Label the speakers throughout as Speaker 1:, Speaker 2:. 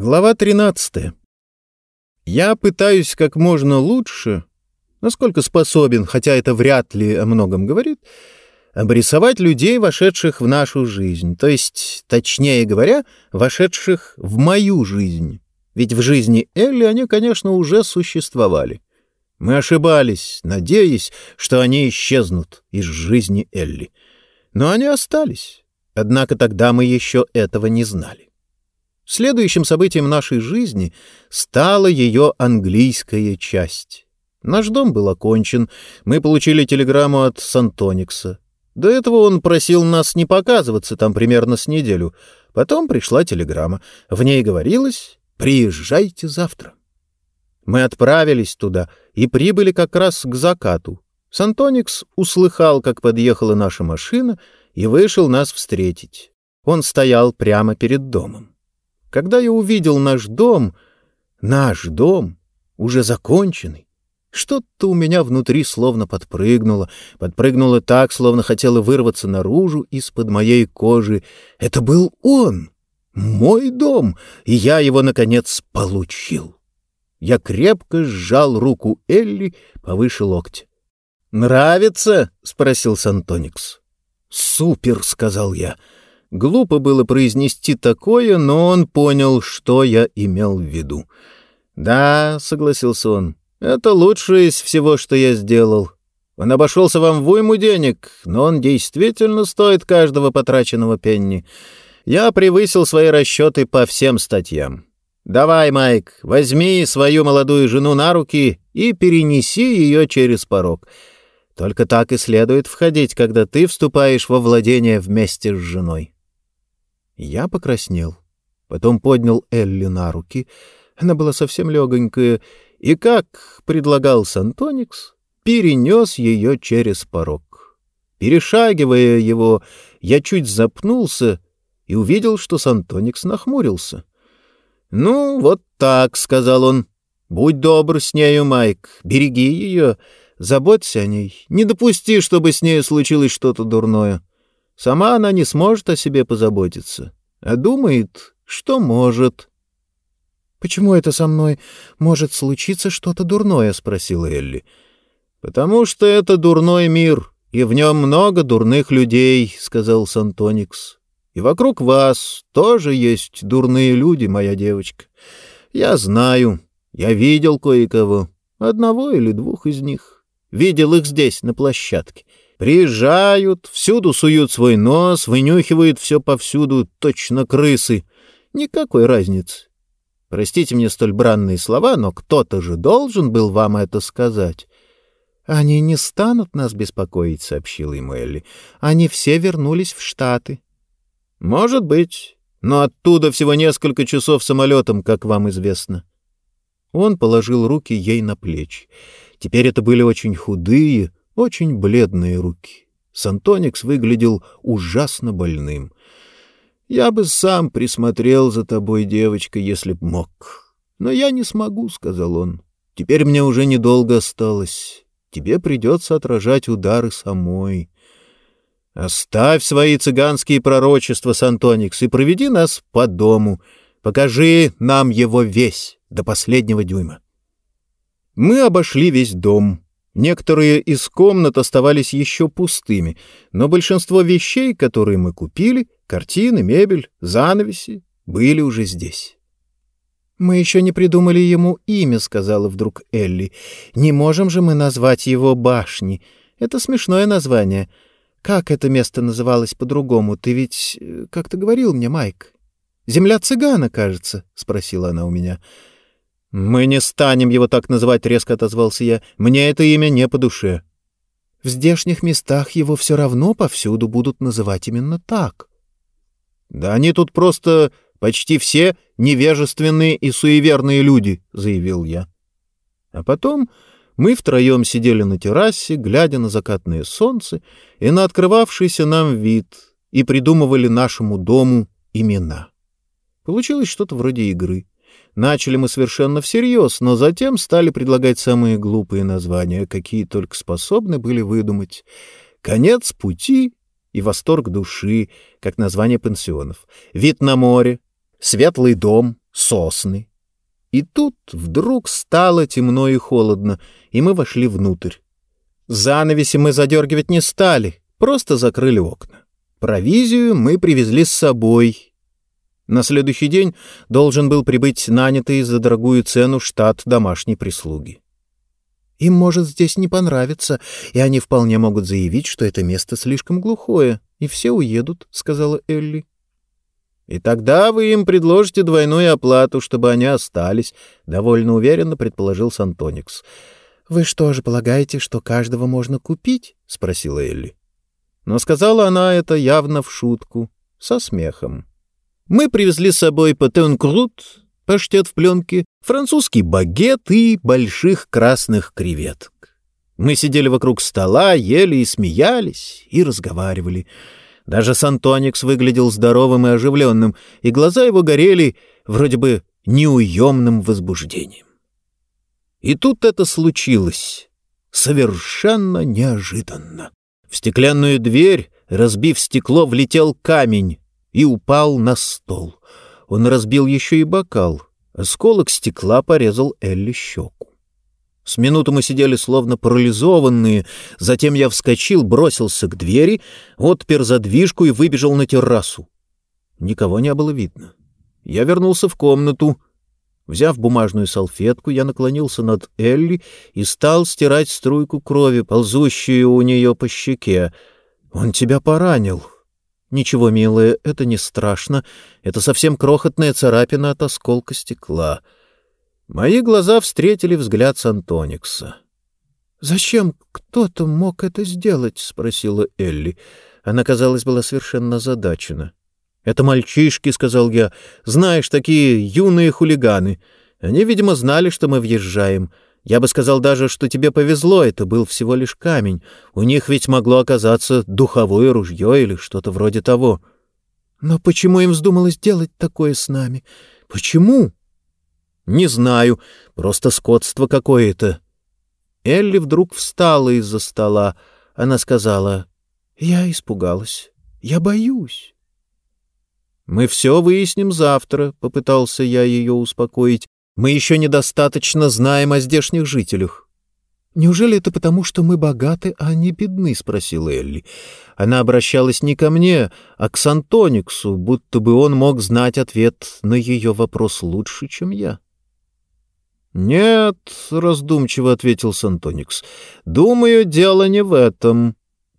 Speaker 1: Глава 13. Я пытаюсь как можно лучше, насколько способен, хотя это вряд ли о многом говорит, обрисовать людей, вошедших в нашу жизнь, то есть, точнее говоря, вошедших в мою жизнь. Ведь в жизни Элли они, конечно, уже существовали. Мы ошибались, надеясь, что они исчезнут из жизни Элли. Но они остались. Однако тогда мы еще этого не знали. Следующим событием нашей жизни стала ее английская часть. Наш дом был окончен, мы получили телеграмму от Сантоникса. До этого он просил нас не показываться там примерно с неделю. Потом пришла телеграмма. В ней говорилось «Приезжайте завтра». Мы отправились туда и прибыли как раз к закату. Сантоникс услыхал, как подъехала наша машина, и вышел нас встретить. Он стоял прямо перед домом. Когда я увидел наш дом, наш дом, уже законченный, что-то у меня внутри словно подпрыгнуло, подпрыгнуло так, словно хотело вырваться наружу из-под моей кожи. Это был он, мой дом, и я его, наконец, получил. Я крепко сжал руку Элли повыше локтя. «Нравится?» — спросил Сантоникс. «Супер!» — сказал я. Глупо было произнести такое, но он понял, что я имел в виду. «Да», — согласился он, — «это лучшее из всего, что я сделал. Он обошелся вам в уйму денег, но он действительно стоит каждого потраченного пенни. Я превысил свои расчеты по всем статьям. Давай, Майк, возьми свою молодую жену на руки и перенеси ее через порог». Только так и следует входить, когда ты вступаешь во владение вместе с женой. Я покраснел. Потом поднял Элли на руки. Она была совсем легонькая. И, как предлагал Сантоникс, перенес ее через порог. Перешагивая его, я чуть запнулся и увидел, что Сантоникс нахмурился. — Ну, вот так, — сказал он. — Будь добр с нею, Майк, береги ее, заботься о ней, не допусти, чтобы с ней случилось что-то дурное. Сама она не сможет о себе позаботиться, а думает, что может. — Почему это со мной может случиться что-то дурное? — спросила Элли. — Потому что это дурной мир, и в нем много дурных людей, — сказал Сантоникс. — И вокруг вас тоже есть дурные люди, моя девочка. Я знаю, я видел кое-кого, одного или двух из них. Видел их здесь, на площадке. Приезжают, всюду суют свой нос, вынюхивают все повсюду, точно крысы. Никакой разницы. Простите мне столь бранные слова, но кто-то же должен был вам это сказать. — Они не станут нас беспокоить, — сообщила ему Элли. — Они все вернулись в Штаты. — Может быть, но оттуда всего несколько часов самолетом, как вам известно. Он положил руки ей на плечи. Теперь это были очень худые, очень бледные руки. Сантоникс выглядел ужасно больным. «Я бы сам присмотрел за тобой, девочка, если б мог. Но я не смогу», — сказал он. «Теперь мне уже недолго осталось. Тебе придется отражать удары самой». «Оставь свои цыганские пророчества, Сантоникс, и проведи нас по дому. Покажи нам его весь, до последнего дюйма». Мы обошли весь дом. Некоторые из комнат оставались еще пустыми, но большинство вещей, которые мы купили, картины, мебель, занавеси, были уже здесь. «Мы еще не придумали ему имя», — сказала вдруг Элли. «Не можем же мы назвать его башни. Это смешное название. Как это место называлось по-другому? Ты ведь э, как-то говорил мне, Майк. Земля цыгана, кажется», — спросила она у меня. «Мы не станем его так называть», — резко отозвался я. «Мне это имя не по душе». «В здешних местах его все равно повсюду будут называть именно так». «Да они тут просто почти все невежественные и суеверные люди», — заявил я. А потом мы втроем сидели на террасе, глядя на закатное солнце и на открывавшийся нам вид, и придумывали нашему дому имена. Получилось что-то вроде игры. Начали мы совершенно всерьез, но затем стали предлагать самые глупые названия, какие только способны были выдумать. «Конец пути» и «Восторг души», как название пансионов, «Вид на море», «Светлый дом», сосны. И тут вдруг стало темно и холодно, и мы вошли внутрь. Занавеси мы задергивать не стали, просто закрыли окна. Провизию мы привезли с собой. На следующий день должен был прибыть нанятый за дорогую цену штат домашней прислуги. Им может здесь не понравиться, и они вполне могут заявить, что это место слишком глухое, и все уедут, — сказала Элли. И тогда вы им предложите двойную оплату, чтобы они остались, — довольно уверенно предположил Сантоникс. — Вы что же полагаете, что каждого можно купить? — спросила Элли. Но сказала она это явно в шутку, со смехом. Мы привезли с собой патенкрут, паштет в пленке, французский багет и больших красных креветок. Мы сидели вокруг стола, ели и смеялись, и разговаривали. Даже Сантоникс выглядел здоровым и оживленным, и глаза его горели вроде бы неуемным возбуждением. И тут это случилось. Совершенно неожиданно. В стеклянную дверь, разбив стекло, влетел камень и упал на стол. Он разбил еще и бокал. Осколок стекла порезал Элли щеку. С минуту мы сидели словно парализованные, затем я вскочил, бросился к двери, отпер задвижку и выбежал на террасу. Никого не было видно. Я вернулся в комнату. Взяв бумажную салфетку, я наклонился над Элли и стал стирать струйку крови, ползущую у нее по щеке. «Он тебя поранил», «Ничего, милая, это не страшно. Это совсем крохотная царапина от осколка стекла». Мои глаза встретили взгляд Сантоникса. «Зачем кто-то мог это сделать?» — спросила Элли. Она, казалось, была совершенно озадачена. «Это мальчишки», — сказал я. «Знаешь, такие юные хулиганы. Они, видимо, знали, что мы въезжаем. Я бы сказал даже, что тебе повезло, это был всего лишь камень. У них ведь могло оказаться духовое ружье или что-то вроде того. Но почему им вздумалось делать такое с нами? Почему? Не знаю, просто скотство какое-то. Элли вдруг встала из-за стола. Она сказала, «Я испугалась. Я боюсь». «Мы все выясним завтра», — попытался я ее успокоить. Мы еще недостаточно знаем о здешних жителях. «Неужели это потому, что мы богаты, а не бедны?» — спросила Элли. Она обращалась не ко мне, а к Сантониксу, будто бы он мог знать ответ на ее вопрос лучше, чем я. «Нет», — раздумчиво ответил Сантоникс, — «думаю, дело не в этом».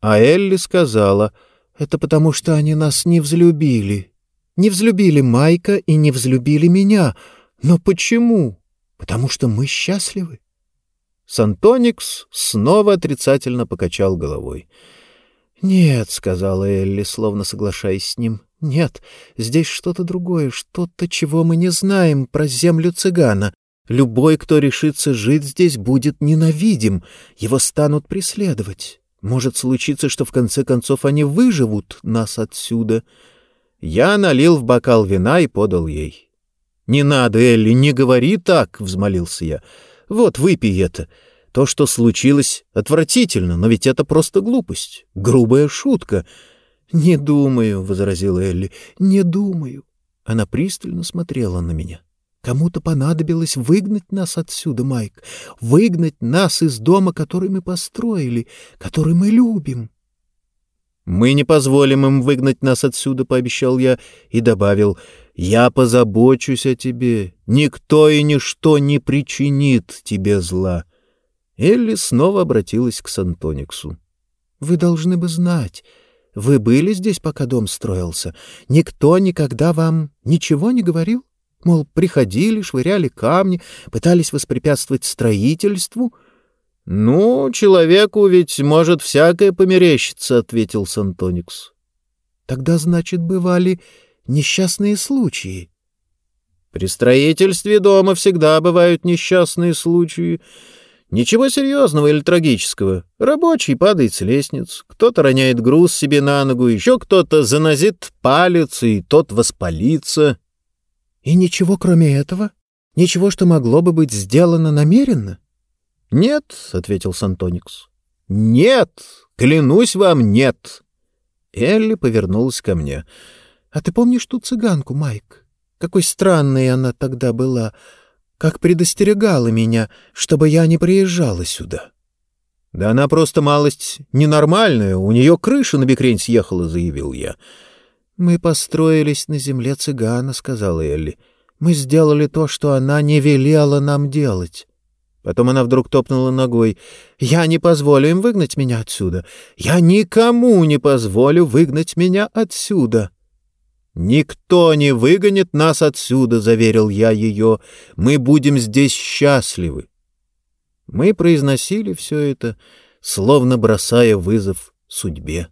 Speaker 1: А Элли сказала, «Это потому, что они нас не взлюбили. Не взлюбили Майка и не взлюбили меня». Но почему? Потому что мы счастливы. Сантоникс снова отрицательно покачал головой. «Нет», — сказала Элли, словно соглашаясь с ним, — «нет, здесь что-то другое, что-то, чего мы не знаем про землю цыгана. Любой, кто решится жить здесь, будет ненавидим, его станут преследовать. Может случиться, что в конце концов они выживут нас отсюда». Я налил в бокал вина и подал ей. «Не надо, Элли, не говори так!» — взмолился я. «Вот, выпей это. То, что случилось, отвратительно, но ведь это просто глупость, грубая шутка». «Не думаю», — возразила Элли, — «не думаю». Она пристально смотрела на меня. «Кому-то понадобилось выгнать нас отсюда, Майк, выгнать нас из дома, который мы построили, который мы любим». «Мы не позволим им выгнать нас отсюда», — пообещал я и добавил, «Я позабочусь о тебе. Никто и ничто не причинит тебе зла». Элли снова обратилась к Сантониксу. «Вы должны бы знать. Вы были здесь, пока дом строился. Никто никогда вам ничего не говорил? Мол, приходили, швыряли камни, пытались воспрепятствовать строительству?» — Ну, человеку ведь может всякое померещиться, — ответил Сантоникс. — Тогда, значит, бывали несчастные случаи. — При строительстве дома всегда бывают несчастные случаи. Ничего серьезного или трагического. Рабочий падает с лестниц, кто-то роняет груз себе на ногу, еще кто-то занозит палец, и тот воспалится. — И ничего кроме этого? Ничего, что могло бы быть сделано намеренно? «Нет», — ответил Сантоникс. «Нет! Клянусь вам, нет!» Элли повернулась ко мне. «А ты помнишь ту цыганку, Майк? Какой странной она тогда была, как предостерегала меня, чтобы я не приезжала сюда. — Да она просто малость ненормальная, у нее крыша на бекрень съехала, — заявил я. — Мы построились на земле цыгана, — сказала Элли. — Мы сделали то, что она не велела нам делать. Потом она вдруг топнула ногой. «Я не позволю им выгнать меня отсюда. Я никому не позволю выгнать меня отсюда». «Никто не выгонит нас отсюда», — заверил я ее. «Мы будем здесь счастливы». Мы произносили все это, словно бросая вызов судьбе.